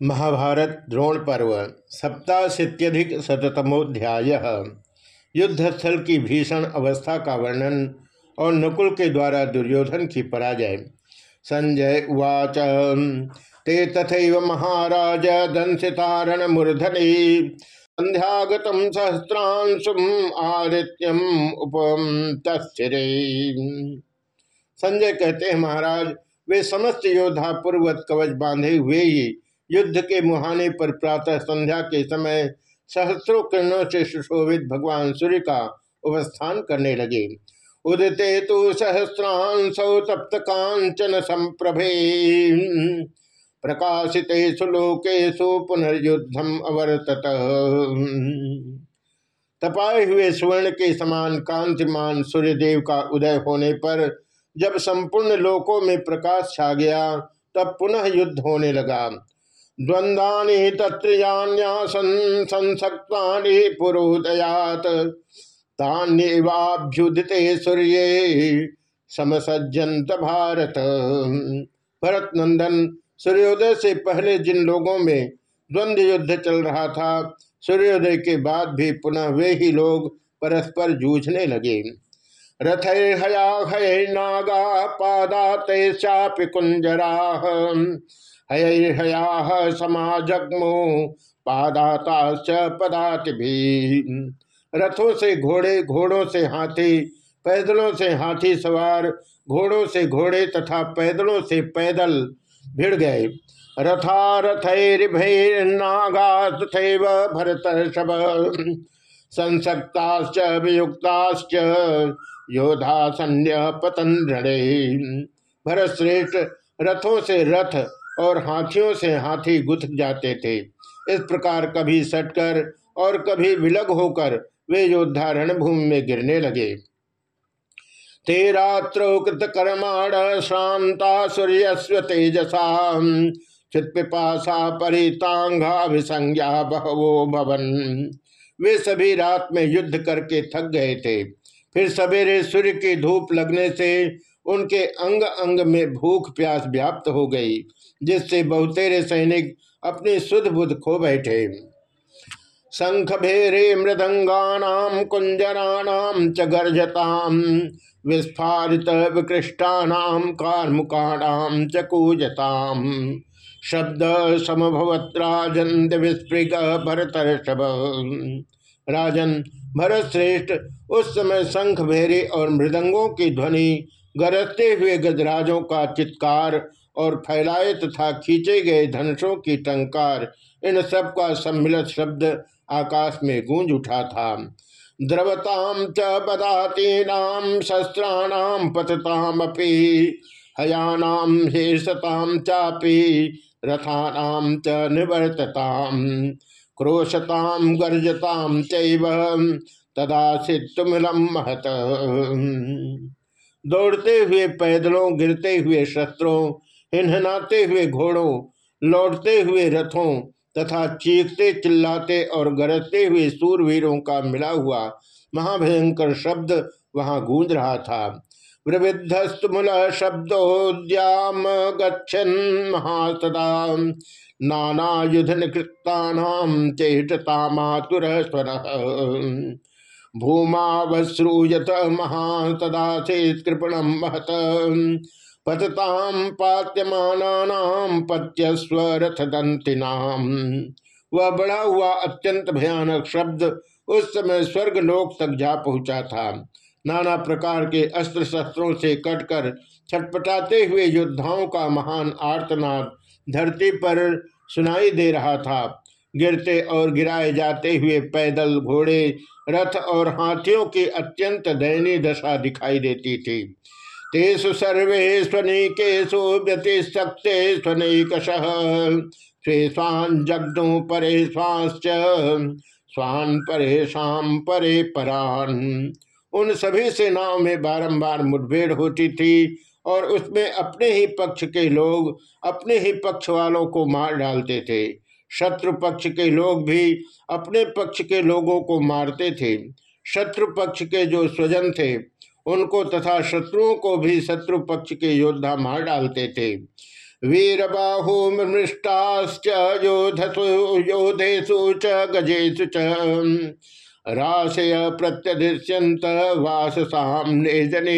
महाभारत द्रोण पर्व, सप्ताशीत्यधिक शतमोध्याय युद्धस्थल की भीषण अवस्था का वर्णन और नकुल के द्वारा दुर्योधन की पराजय। संजय उवाच, ते तथा महाराज दंसितारण मूर्धनि, संध्यागत सहस्रांशुम आदित्यम उपम संजय कहते हैं, महाराज, वे समस्त योद्धा पूर्वत कवच बांधे हुए ही युद्ध के मुहाने पर प्रातः संध्या के समय सहस्रों किरणों से सुशोभित भगवान सूर्य का उपस्थान करने लगे। उदते तो सहस्रांसौ तप्त कांचन संप्रभे। प्रकाशित सुलोकेशु पुनर्युद्धम अवर्तत। तपाए हुए स्वर्ण के समान कांतिमान सूर्यदेव का उदय होने पर जब संपूर्ण लोकों में प्रकाश छा गया, तब पुनः युद्ध होने लगा। द्वंद्वानि पुरोदयात। सूर्य समसज्जंत भारत। भरत नंदन सूर्योदय से पहले जिन लोगों में द्वंद्व युद्ध चल रहा था, सूर्योदय के बाद भी पुनः वे ही लोग परस्पर जूझने लगे। रथैर्हया नागा पादा तैश्चापि कुंजरा। हया समाजग्मो पादाताश्च पदाति भी रथों से घोड़े, घोड़ों से हाथी, पैदलों से हाथी सवार, घोड़ों से घोड़े तथा पैदलों से पैदल भिड़ गए। रथा रथैर्भैर्नागा तथैव भरत संसक्ताश्च योधा संध्य पतन भरत श्रेष्ठ, रथों से रथ और हाथियों से हाथी गुथ जाते थे। इस प्रकार कभी सटकर और कभी विलग होकर वे योद्धा रणभूमि में गिरने लगे। तेरात्रोकृत कर्माण शांता सूर्य तेजसा चित्पिपाशा परितांगाभिसंज्ञा बहवो भवन। वे सभी रात में युद्ध करके थक गए थे। फिर सवेरे सूर्य की धूप लगने से उनके अंग अंग में भूख प्यास व्याप्त हो गई। जिससे बहुतेरे सैनिक अपनी सुध बुध खो बैठे। शंख भेरे मृदंगानाम कुंजराणाम च गर्जताम विस्फारित विकृष्टानाम कार्मुकाणाम च कूजताम शब्द समभवत राजन विस्पृग भरत राजन भरत श्रेष्ठ उस समय शंख भेरे और मृदंगों की ध्वनि गरजते हुए गजराजों का चित्कार और फैलाए तथा खींचे गए धनुषों की टंकार इन सब का सम्मिलित शब्द आकाश में गूंज उठा था। द्रवताम च पदातीनाम शस्त्राणाम पतताम अपी हयानाम हेसताम चापी रथानाम च निवर्तताम क्रोशताम गर्जताम चैव, तदा सिद्धुमिलम महत। दौड़ते हुए पैदलों, गिरते हुए शस्त्रों हिनहनाते हुए घोड़ों, लौटते हुए रथों तथा चीखते चिल्लाते और गरजते हुए सूरवीरों का मिला हुआ महाभयंकर शब्द वहाँ गूंज रहा था। प्रविद्धस्तुमूल शब्दोद्याम गच्छन महासदा। नाना युध निकृता चेष्टता स्वर। भूमावश्रूयत महासदा से कृपणम महत। पतताम पात्यमानाम पत्यस्वरथ दंतिनाम वह बड़ा हुआ अत्यंत भयानक शब्द उस समय स्वर्ग लोक तक जा पहुँचा था। नाना प्रकार के अस्त्र शस्त्रों से कटकर छटपटाते हुए योद्धाओं का महान आर्तनाद धरती पर सुनाई दे रहा था। गिरते और गिराए जाते हुए पैदल घोड़े, रथ और हाथियों की अत्यंत दयनीय दशा दिखाई देती थी। तेषु सर्वे स्वनीकेशु व्यतिशक्ते स्वनैकश स्वे स्वान् जग्नु परे स्वाश्च, स्वान् परे शाम परे परान। उन सभी सेनाओं में बारंबार मुठभेड़ होती थी और उसमें अपने ही पक्ष के लोग अपने ही पक्ष वालों को मार डालते थे। शत्रु पक्ष के लोग भी अपने पक्ष के लोगों को मारते थे। शत्रु पक्ष के जो स्वजन थे उनको तथा शत्रुओं को भी शत्रु पक्ष के योद्धा मार डालते थे। वीर बाहु मृष्टाश्च योधसु योधेशु च गजेशु च। राशय प्रत्यधिष्यंत वास सामने जने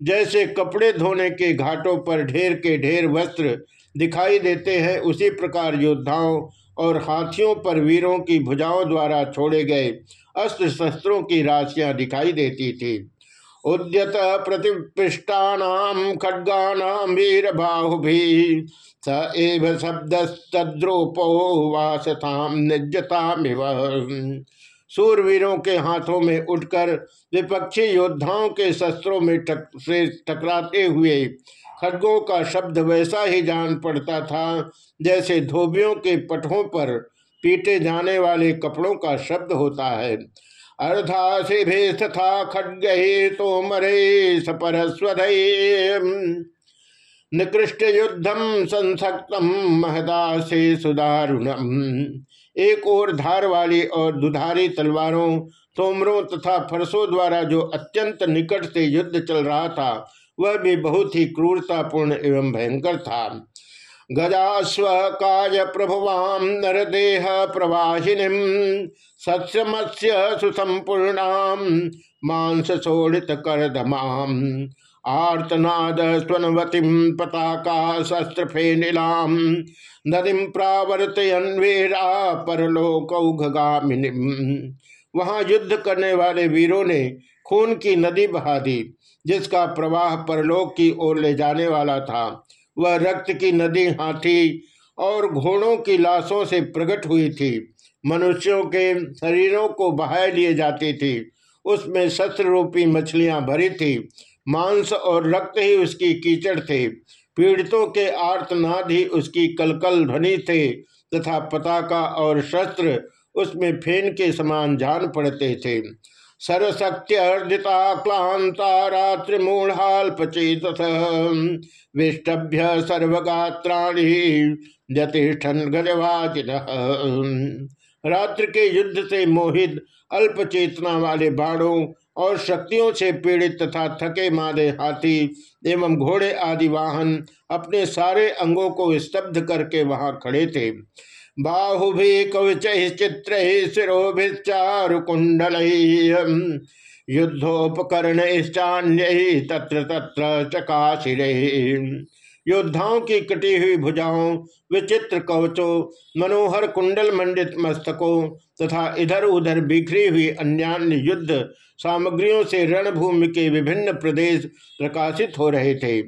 जैसे कपड़े धोने के घाटों पर ढेर के ढेर वस्त्र दिखाई देते हैं, उसी प्रकार योद्धाओं और हाथियों पर वीरों की भुजाओं द्वारा छोड़े गए अस्त्र शस्त्रों की राशियाँ दिखाई देती थी। उद्यत प्रतिपृष्टानाम खड्गानाम वीर बाहुभी स एव शब्द तद्रोपो वासताम निजतामिव। सूरवीरों के हाथों में उठकर विपक्षी योद्धाओं के शस्त्रों में टक, से टकराते हुए खड्गों का शब्द वैसा ही जान पड़ता था जैसे धोबियों के पटों पर पीटे जाने वाले कपड़ों का शब्द होता है। से तथा खड्ग तो मरे सपरस्वधय निकृष्ट युद्धम संसक्तम महदासे सुदारुणम। एक और धार वाली और दुधारी तलवारों, तोमरों तथा फरसों द्वारा जो अत्यंत निकट से युद्ध चल रहा था, वह भी बहुत ही क्रूरतापूर्ण एवं भयंकर था। गजास्व काय प्रभुवाम नरदेह प्रवाहिनी सत्समस्य सुसंपूर्णाम मांस शोड़ित करदमाम आर्तनाद स्वनवतीम पताका शस्त्र फेनिलाम नदीम प्रावर्तयन्वेरा परलोकौघगामिनी। वहाँ युद्ध करने वाले वीरों ने खून की नदी बहा दी, जिसका प्रवाह परलोक की ओर ले जाने वाला था। वह रक्त की नदी हाथी और घोड़ों की लाशों से प्रकट हुई थी। मनुष्यों के शरीरों को बहाय लिए जाती थी। उसमें शस्त्र रूपी मछलियाँ भरी थी। मांस और रक्त ही उसकी कीचड़ थे। पीड़ितों के आर्तनाद ही उसकी कलकल ध्वनि थे तथा पताका और शस्त्र उसमें फेन के समान जान पड़ते थे। सरशक्त्यर्जिता क्लांता रात्रिमूढ़ाल्पचेत विष्टभ्य सर्वगात्राणी जतिष्ठन गजवाजिन। रात्रि के युद्ध से मोहित अल्प चेतना वाले बाणों और शक्तियों से पीड़ित तथा थके मादे हाथी एवं घोड़े आदि वाहन अपने सारे अंगों को स्तब्ध करके वहाँ खड़े थे। बाहुभि कवच चित्र शिरोभिचारुकुंडल युद्धोपकरण तत्र तत्र चकाशिर योद्धाओं की कटी हुई भुजाओं, विचित्र कवचों, मनोहर कुंडल मंडित मस्तकों तथा इधर उधर बिखरी हुई अन्यान्य युद्ध सामग्रियों से रणभूमि के विभिन्न प्रदेश प्रकाशित हो रहे थे।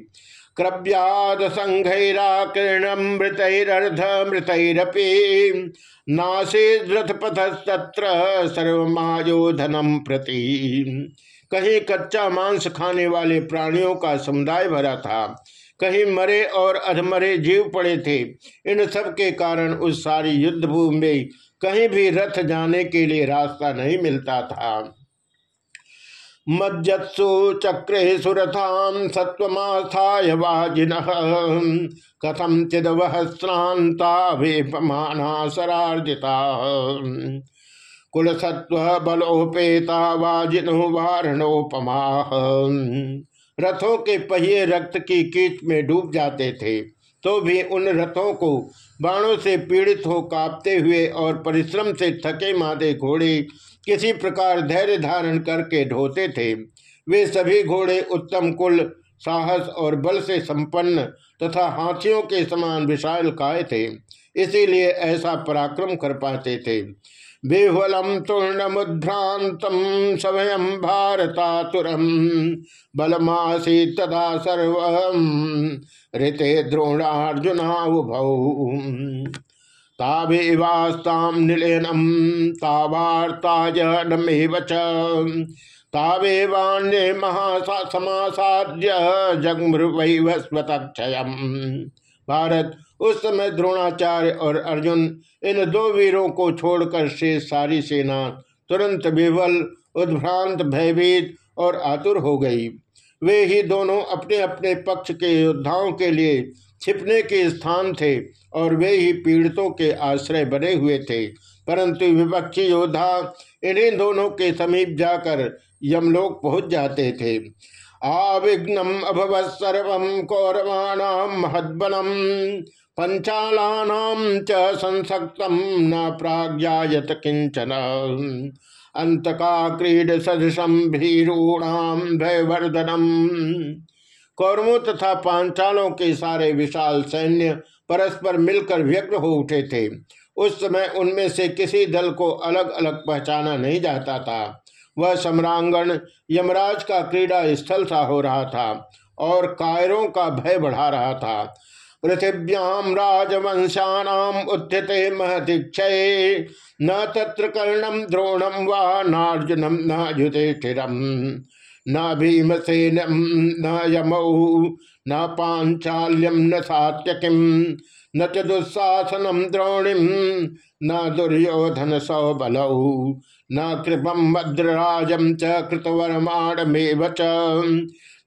क्रव्याद संघैराकीर्णम मृतरर्ध मृतरपी नासीद्रथपथस्तत्र सर्वमायोधनम प्रति। कहीं कच्चा मांस खाने वाले प्राणियों का समुदाय भरा था, कहीं मरे और अधमरे जीव पड़े थे, इन सब के कारण उस सारी युद्ध भूमि में कहीं भी रथ जाने के लिए रास्ता नहीं मिलता था। मज्जत्सु चक्रे सुरथाम सत्वमास्थाय वाजिन। कथम चिद वह श्रांता वेपमाना सरार्जिता कुल सत्व बलोपेता वाजिनो वारणोपमा। रथों के पहिए रक्त की कीच में डूब जाते थे तो भी उन रथों को बाणों से पीड़ित हो कांपते हुए और परिश्रम से थके मादे घोड़े किसी प्रकार धैर्य धारण करके ढोते थे। वे सभी घोड़े उत्तम कुल, साहस और बल से संपन्न तथा हाथियों के समान विशाल काय थे, इसीलिए ऐसा पराक्रम कर पाते थे। बेहलम तुर्णमुद्भ्रांतम स्वयं भारतातुरम बलमासी तदा सर्व ऋते द्रोणार्जुनाभौ भारत, उस समय द्रोणाचार्य और अर्जुन, इन दो वीरों को छोड़कर से सारी सेना तुरंत विवल, उद्भ्रांत, भयभीत और आतुर हो गई। वे ही दोनों अपने अपने पक्ष के योद्धाओं के लिए छिपने के स्थान थे और वे ही पीड़ितों के आश्रय बने हुए थे। परंतु विपक्षी योद्धा इन्हीं दोनों के समीप जाकर यमलोक पहुँच जाते थे। आविघ्नम अभवत सर्व कौरवाणाम महद्बलम पंचालानाम च संसक्तम न प्राज्ञायत किंचन अंतका क्रीड सदृशम भीरूणाम भयवर्धनम। कौरवों तथा पांचालों के सारे विशाल सैन्य परस्पर मिलकर व्यग्र हो उठे थे। उस समय उनमें से किसी दल को अलग अलग पहचाना नहीं जाता था। वह सम्रांगण यमराज का क्रीड़ा स्थल सा हो रहा था और कायरों का भय बढ़ा रहा था। पृथिव्याम राजवंशानाम उत्थिते महतिक्षय न तत्र कर्णम द्रोणम व नार्जुनम न युधिष्ठिरम। भीमसेनम न यमौ, न पांचाल्यम न सात्यकिम न च दुस्साहसनम द्रोणिम न दुर्योधन सौबलौ, न कृपम भद्रराजम च कृतवर्माणमेव च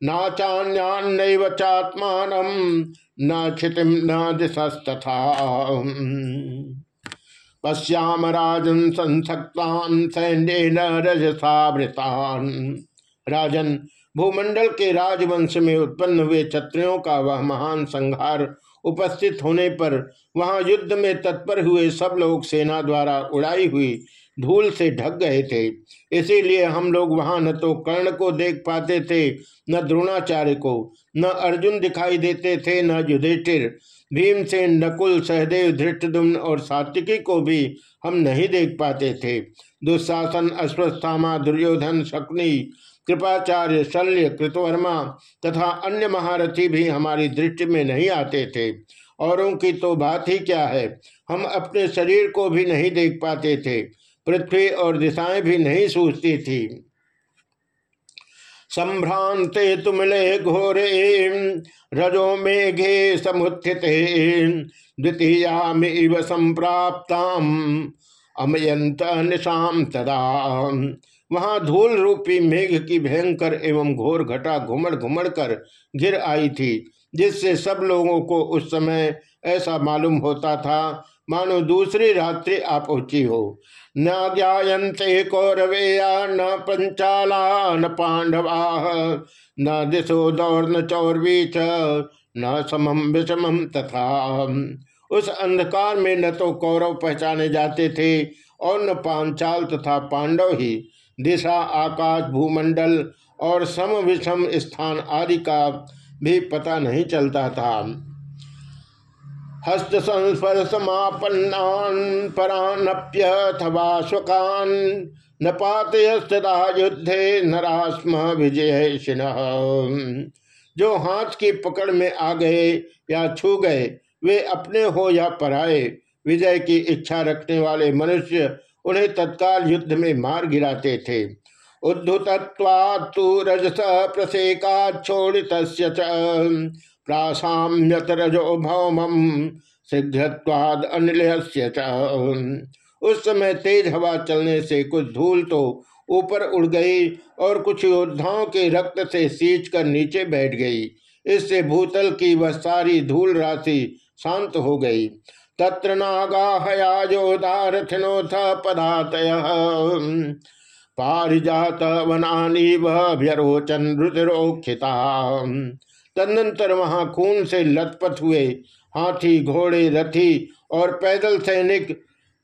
नाचान्यान्नैव चात्मान, न क्षितिम न दिशस्तथा। पश्याम राजन संसक्तान सैन्य न रजसावृतान राजन, भूमंडल के राजवंश में उत्पन्न हुए क्षत्रियों का वह महान संहार उपस्थित होने पर वहाँ युद्ध में तत्पर हुए सब लोग सेना द्वारा उड़ाई हुई धूल से ढक गए थे। इसीलिए हम लोग वहाँ न तो कर्ण को देख पाते थे, न द्रोणाचार्य को, न अर्जुन दिखाई देते थे, न युधिष्ठिर। भीमसेन, नकुल, सहदेव धृष्टदुम्न और सात्विकी को भी हम नहीं देख पाते थे। दुशासन अश्वस्थामा दुर्योधन, शकुनी कृपाचार्य शल्य कृतवर्मा तथा अन्य महारथी भी हमारी दृष्टि में नहीं आते थे। औरों की तो बात ही क्या है? हम अपने शरीर को भी नहीं देख पाते थे। पृथ्वी और दिशाएँ भी नहीं सूझती थी। संभ्रांते तुमले घोरे, रजो मेघे समुत्थित द्वितीयामिव संप्राप्ताम। अमयंत निशाम सदा। वहाँ धूल रूपी मेघ की भयंकर एवं घोर घटा घुमड़ घुमड़ कर घिर आई थी, जिससे सब लोगों को उस समय ऐसा मालूम होता था, मानो दूसरी रात्रि आ पहुँची हो। न ज्ञाते कौरवेया न पंचाला, न पांडवा, न दिशो दौर न चौरवी च न समम विषमम तथा। उस अंधकार में न तो कौरव पहचाने जाते थे और न पांचाल तथा पांडव ही। दिशा, आकाश, भूमंडल और सम विषम स्थान आदि का भी पता नहीं चलता था। हस्त संस्पर्शमापन्नान न पातयस्तदा युद्धे नरास्म विजय सिन्ह जो हाथ की पकड़ में आ गए या छू गए, वे अपने हो या पराए, विजय की इच्छा रखने वाले मनुष्य उन्हें तत्काल युद्ध में मार गिराते थे। रजस प्रासाम्यत रजो अनिल उस समय तेज हवा चलने से कुछ धूल तो ऊपर उड़ गई और कुछ योद्धाओं के रक्त से सींच कर नीचे बैठ गई। इससे भूतल की वह सारी धूल राशि शांत हो गई। तत्र नागा हयाजोदारथिनोथ पदातय। पारिजात वनानी व्यरोचन रुद्रोक्षिता तदनंतर वहाँ खून से लथपथ हुए, हाथी, घोड़े, रथी और पैदल सैनिक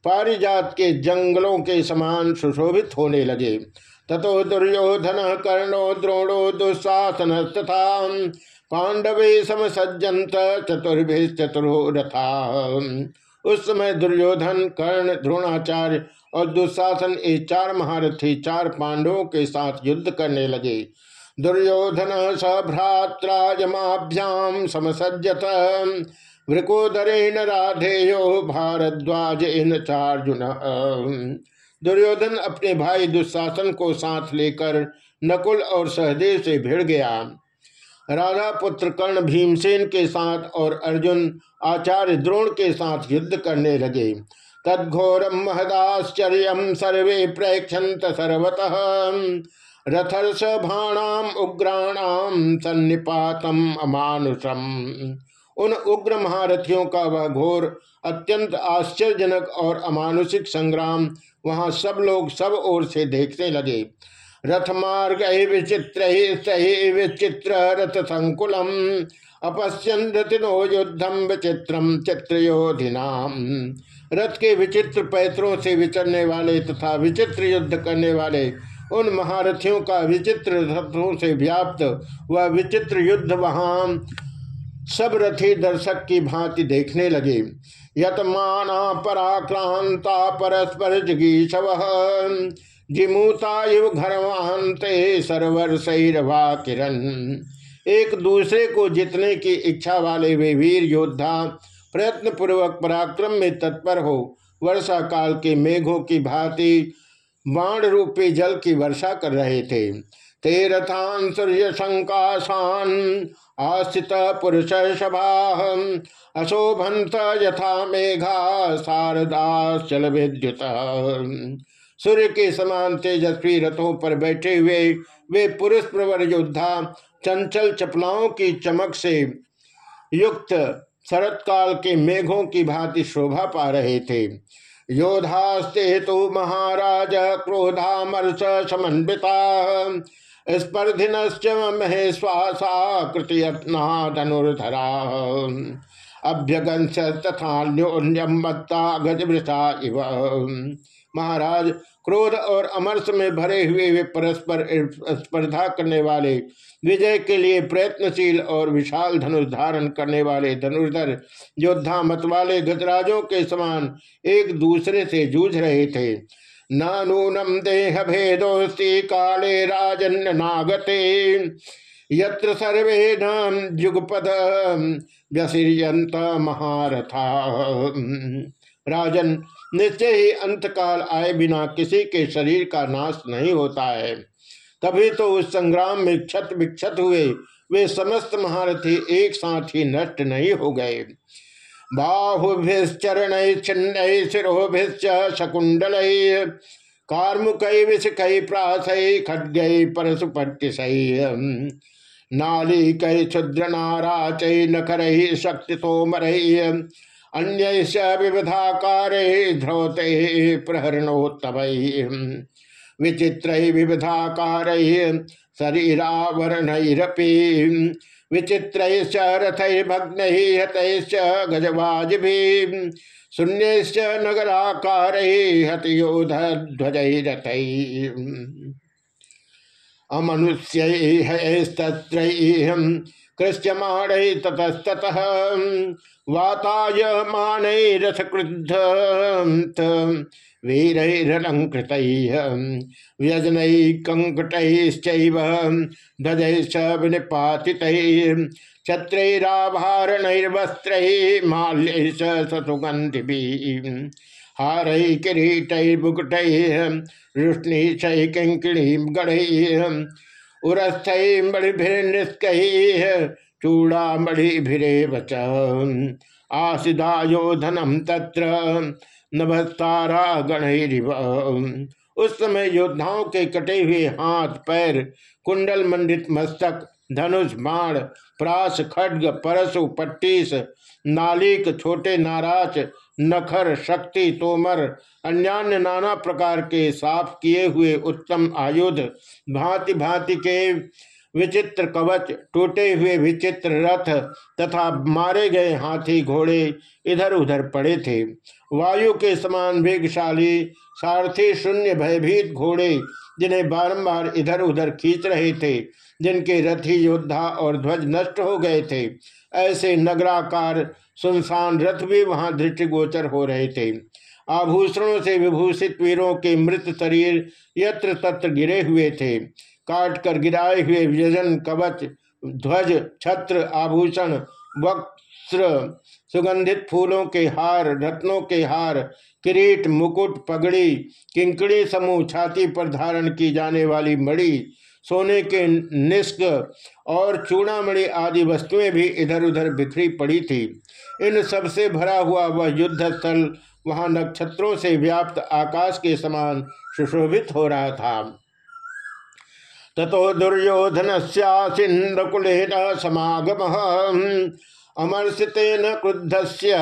पारिजात के जंगलों के समान सुशोभित होने लगे। ततो दुर्योधन कर्णो द्रोणो दुस्साहसन तथा पांडवे समसज्जंत चतुर्भि चतुरो रथा उस समय दुर्योधन, कर्ण, द्रोणाचार्य और दुशासन ये चार महारथी, चार पांडवों के साथ युद्ध करने लगे। दुर्योधन सभ्रात्राजमाभ्याम समसज्जत। वृकोदरेण राधेयो भारद्वाज इन चार्जुन। दुर्योधन अपने भाई दुशासन को साथ लेकर नकुल और सहदेव से भिड़ गया। राधा पुत्र कर्ण भीमसेन के साथ और अर्जुन आचार्य द्रोण के साथ युद्ध करने लगे। तदघोरम महदाश्चर्य सर्वे प्रेक्षत सर्वतः। रथर्ष भाणाम उग्राणाम सन्निपातम अमानुषम। उन उग्र महारथियों का वह घोर, अत्यंत आश्चर्यजनक और अमानुषिक संग्राम वहाँ सब लोग सब ओर से देखने लगे। रथ मार्ग विचित्र सही विचित्र रथ संकुलम अपश्यन रतिनो युद्धम विचित्रम चित्रयोधिनाम। रथ के विचित्र पैतरों से विचरने वाले तथा विचित्र युद्ध करने वाले उन महारथियों का विचित्र रथों से व्याप्त वह विचित्र युद्ध वहाँ सब रथी दर्शक की भांति देखने लगे। यतमाना पराक्रांता परस्पर जगीशव। जिमूतायु घरवान्ते सरवर सैरवा किरण एक दूसरे को जितने की इच्छा वाले वे वीर योद्धा प्रयत्न पूर्वक पराक्रम में तत्पर हो। वर्षा काल के मेघों की भांति बाण रूपी जल की वर्षा कर रहे थे। ते रथान सूर्य शंकाशान आस्थित पुरुष सभा अशोभंत यथा मेघा शारदाचल विद्युत सूर्य के समान तेजस्वी रथों पर बैठे हुए वे पुरुष प्रवर योद्धा चंचल चपलाओं की चमक से युक्त शरत काल के मेघों की भांति शोभा पा रहे थे। योधास्ते तो महाराज क्रोधामर्ष समन्विता स्पर्धिन महेश्वासा अभ्यगंश तथा न्योन्यम मत्ता गजवृषा इव। महाराज, क्रोध और अमरस में भरे हुए वे परस्पर स्पर्धा करने वाले, विजय के लिए प्रयत्नशील और विशाल धनुष धारण करने वाले धनुर्धर योद्धा मत वाले गजराजों के समान एक दूसरे से जूझ रहे थे। नानूनम देह भेदोस्ती काले राजन नागते। यत्र सर्वे जुगपद व्यसियंत महारथा। राजन, निश्चय ही अंतकाल आए बिना किसी के शरीर का नाश नहीं होता है। तभी तो उस संग्राम में क्षत विक्षत हुए, वे समस्त महारथी एक साथ ही नष्ट नहीं हो गए। बाहुभिश्चरण छिन्न शिरोभिश्च शकुंडल, कार्मुक विषक प्रास खड्ग परशुपट्टिशय नाली कई नाराच नखर शक्ति तोमर अन्य विविधाकार ध्रोते प्रहरणोत्तम विचित्र विविधाकार शरीरावरणरपी विचित्र रथैर्भग्न हतैश्च गजवाज भी शून्य नगराकार हतयोध अमनुष्य कृष्यमाण ततस्तः वाताय मानरथ क्रुद्ध वीरैरलंकृत व्यजन कंकटैश्चैव ध्वजैश्च विनिपातित छत्रैराभारणैर्वस्त्रैः ससुगन्धिभिः हारै किरीटैर्मुकुटैः रुष्णीशैः किङ्किणीं गणैः उरस्थैः मणिभिर्निष्कैः चूड़ामणिभिरे वच आसिदायो धनम तत्र नभस्तारा गणरिव उस समय योद्धाओं के कटे हुए हाथ, पैर, कुंडल मंडित मस्तक, धनुष बाण प्रास, खड्ग परशु पट्टीस, नालिक, छोटे नाराज़ नखर शक्ति तोमर, अन्यान्य नाना प्रकार के साफ़ किए हुए उत्तम आयुध, भांति भांति के विचित्र कवच, टूटे हुए विचित्र रथ तथा मारे गए हाथी घोड़े इधर उधर पड़े थे। वायु के समान वेगशाली, सारथी, शून्य भयभीत घोड़े जिन्हें बारंबार इधर उधर खींच रहे थे, जिनके रथी योद्धा और ध्वज नष्ट हो गए थे। ऐसे नगराकार सुनसान रथ भी वहाँ दृष्टिगोचर हो रहे थे। आभूषणों से विभूषित वीरों के मृत शरीर यत्र तत्र गिरे हुए थे। काट कर गिराए हुए व्यजन कवच, ध्वज, छत्र, आभूषण वक्त्र सुगंधित फूलों के हार, रत्नों के हार, किरीट, मुकुट, पगड़ी, किंकड़ी समूह छाती पर धारण की जाने वाली मणि सोने के निष्क और चूड़ामणि आदि वस्तुएँ भी इधर उधर बिखरी पड़ी थी। इन सबसे भरा हुआ वह युद्ध स्थल, वहाँ नक्षत्रों से व्याप्त आकाश के समान सुशोभित हो रहा था। ततो दुर्योधन सिंधकुलेन समागम, अमर्षितेन क्रुद्ध से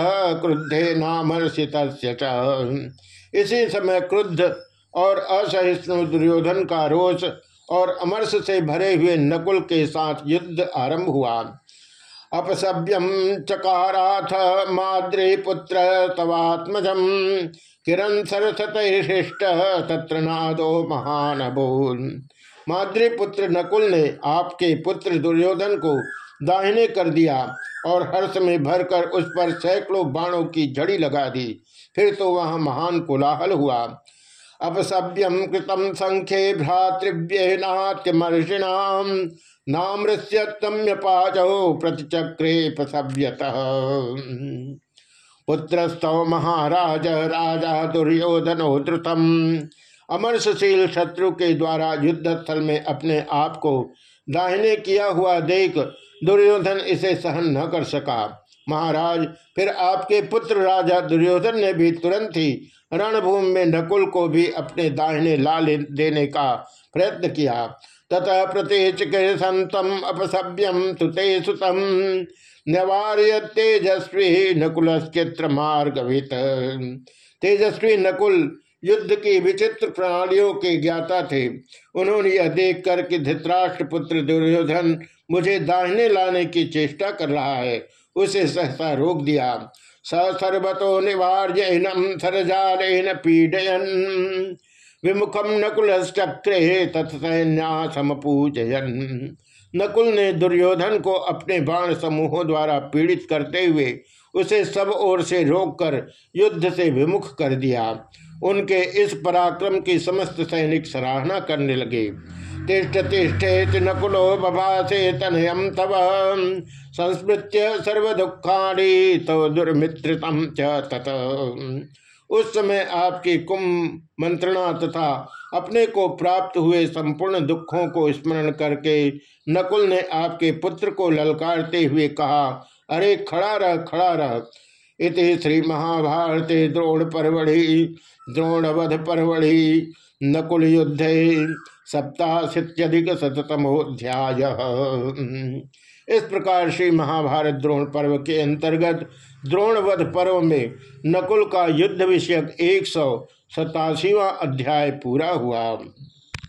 क्रुद्धे नामर्षित इसी समय क्रुद्ध और असहिष्णु दुर्योधन का रोष और अमरस से भरे हुए नकुल के साथ युद्ध आरंभ हुआ। अपसभ्यम चकाराथ माद्रे पुत्र तवात्मजम किरण सरसत शिष्ट तत्र नादो महान बोल माद्री पुत्र नकुल ने आपके पुत्र दुर्योधन को दाहिने कर दिया और हर्ष में भरकर उस पर सैकड़ों बाणों की झड़ी लगा दी। फिर तो वहाँ महान कोलाहल हुआ। अपसभ्यम कृतम संख्ये भ्रातृव्य नाट्यमर्षिणाम नामृष्यम्य पाचौ प्रतिचक्रे प्रसभ्यत। पुत्रस्तव महाराज, राजा, दुर्योधनो द्रुतम। अमरसशील शत्रु के द्वारा युद्ध स्थल में अपने आप को दाहिने किया हुआ देख दुर्योधन इसे सहन न कर सका। महाराज, फिर आपके पुत्र राजा दुर्योधन ने भी तुरंत ही रणभूमि में नकुल को भी अपने दाहिने ला देने का प्रयत्न किया। ततः प्रतेच संतम अपसभ्यम तुते सुतम। नवार्य तेजस्वी नकुल चित्र मार्ग तेजस्वी नकुल युद्ध की विचित्र प्रणालियों के ज्ञाता थे। उन्होंने यह देख कर कि धृतराष्ट्र पुत्र दुर्योधन मुझे दाहिने लाने की चेष्टा कर रहा है, उसे सहसा रोक दिया। सर्वतो निवार्यनम सरजालेन पीडयन। विमुखम नकुल चक्रे तत्सैन्यासम पूजयन नकुल ने दुर्योधन को अपने बाण समूहों द्वारा पीड़ित करते हुए उसे सब ओर से रोककर युद्ध से विमुख कर दिया। उनके इस पराक्रम की समस्त सैनिक सराहना करने लगे। तिष्ठ तिष्ठेत नकुलो बभासे तनयम तव। संस्मृत्य सर्व दुखाणी तो दुर्मित्रतम तत। उस समय आपकी कुंभ मंत्रणा तथा अपने को प्राप्त हुए संपूर्ण दुखों को स्मरण करके नकुल ने आपके पुत्र को ललकारते हुए कहा, अरे, खड़ा रह खड़ा रह। इति श्री महाभारते द्रोण परवढ़ि द्रोणवध परवढ़ि नकुल युद्ध सप्ताशीत्यधिक शतमोध्याय इस प्रकार श्री महाभारत द्रोण पर्व के अंतर्गत द्रोणवध पर्व में नकुल का युद्ध विषयक एक सौ सतासीवा अध्याय पूरा हुआ।